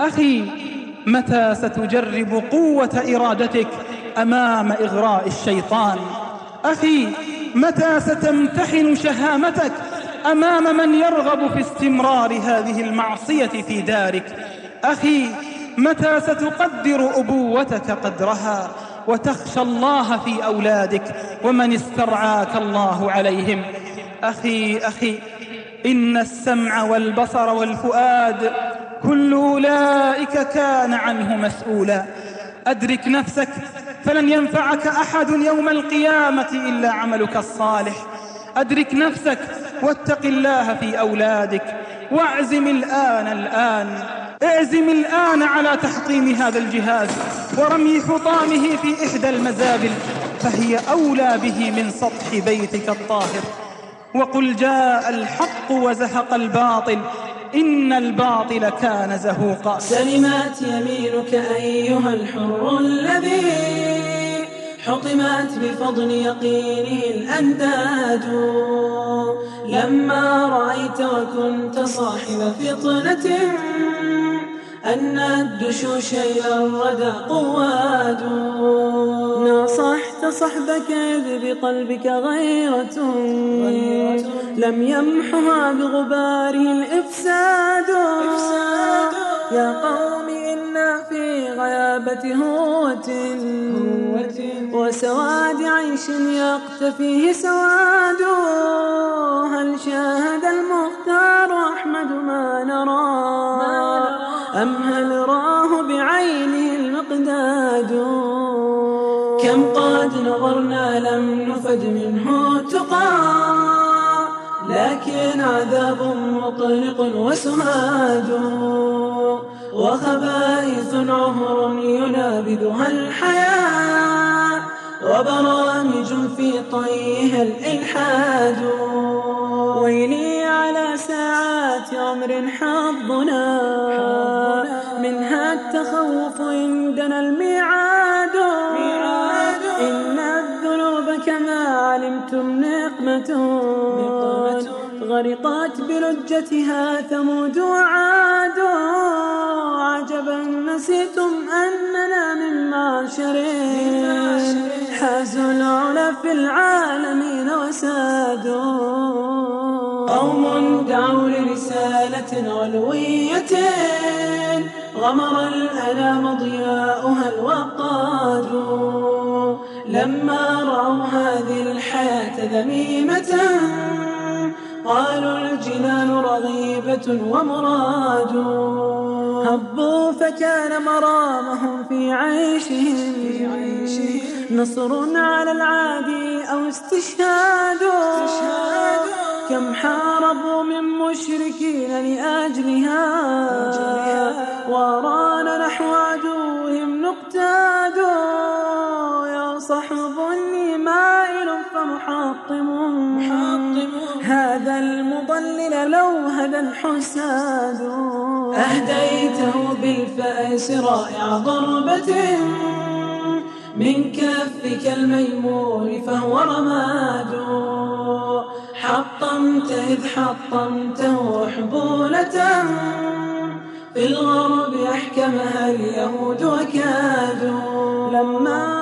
أخي متى ستجرب قوة إرادتك أمام إغراء الشيطان؟ أخي متى ستمتحن شهامتك أمام من يرغب في استمرار هذه المعصية في دارك؟ أخي متى ستقدر أبوتك قدرها وتخشى الله في أولادك ومن استرعاك الله عليهم؟ أخي أخي إن السمع والبصر والفؤاد كل أولئك كان عنه مسؤولا. أدرك نفسك فلن ينفعك أحد يوم القيامة إلا عملك الصالح. أدرك نفسك واتق الله في أولادك. واعزم الآن الآن. اعزم الآن على تحطيم هذا الجهاز ورمي حطامه في إحدى المزابل فهي أولى به من سطح بيتك الطاهر. وقل جاء الحق وزهق الباطل إن الباطل كان زهوقا. سلمت يمينك أيها الحر الذي حطمت بفضل يقينه الأنداد. لما رأيت وكنت صاحب فطنة أن الدشوش إلى الردى قواد. ناصحت صحبك إذ بقلبك غيرة لم يمحها بغباره الإفساد. يا قوم إنا في غيابة هوة. وسواد عيش يقتفيه سواد. هل شاهد المختار أحمد ما نرى؟ أم هل كم قد نظرنا لم نفد منه تقى لكن عذاب مطلق وسهاد وخبائث عهر ينابذها الحياة وبرامج في طيها الإلحاد. ويلي على ساعات عمر حظنا منها التخوف عندنا الميعاد. غرقت بلجتها ثمود وعاد. عجبا نسيتم أننا من معشر حازوا العلا في العالمين وسادوا. قوم دعوا لرسالة علوية. غمر الألام ضياؤها الوقاد. لما رأوا هذه الحياة ذميمة قالوا الجنان رغيبة ومراد. هبوا فكان مرامهم في عيشهم. نصر على العادي أو استشهاد. كم حاربوا من مشركين لأجلها. ورانا نحو عدوهم نقتاد. صحبني مائل فمحطم. هذا المضلل لو هدى الحساد. أهديته بالفأس رائع ضربة. من كفك الميمون فهو رماد. حطمت إذ حطمته حبولة. في الغرب أحكمها اليهود وكادوا لما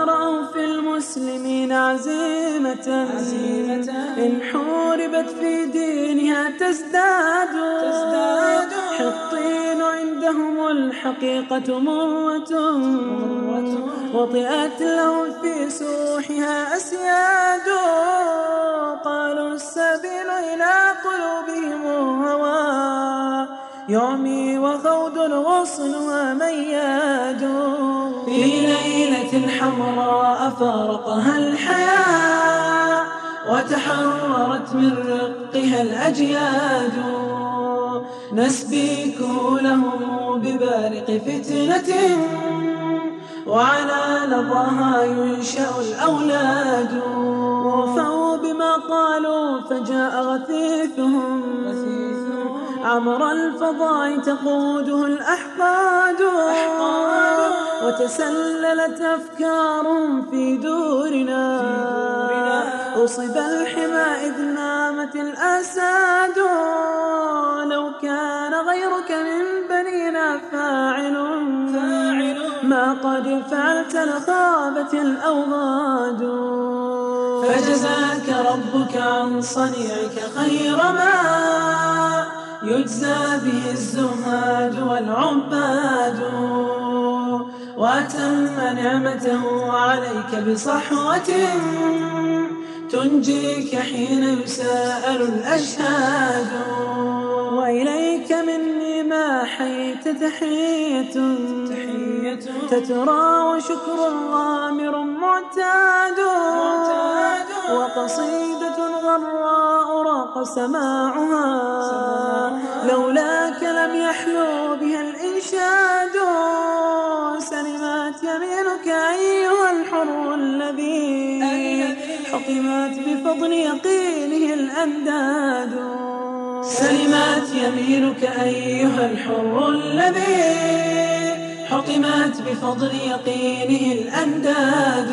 المسلمين عزيمة, عزيمة. إن حوربت في دينها تزداد, تزداد. حطين عندهم الحقيقة مروة وطئت لهم في سوحها أسياد. قالوا السبيل إلى قلوبهم هوى. يعمي وخوض الغصن ومياد في ليلة حمراء فارقها الحياة وتحررت من رقها الأجياد. نسبيكه لهم ببارق فتنة وعلى لظاها ينشأ الأولاد. وفوا بما قالوا فجاء غثيثهم. عمر الفضاء تقوده الأحقاد. وتسللت أفكارهم في دورنا. أصب الحمى إذ نامت الأساد. لو كان غيرك من بنينا فاعل. فاعل ما قد فعلت لخابت الأوغاد. فجزاك ربك عن صنيعك خير ما يجزى به الزهاد والعباد وأتم نعمته عليك بصحوة تنجيك حين يساءل الأشهاد وإليك مني ما حيت تحية تحية تترى وشكر غامر معتاد. وقصيدة غراء سماعها. لولاك لم يحلو بها الإنشاد سلمات يمينك أيها الحر الذي حطمت بفضل يقينه الأنداد. سلمت يمينك أيها الحر الذي حطمت بفضل يقينه الأنداد.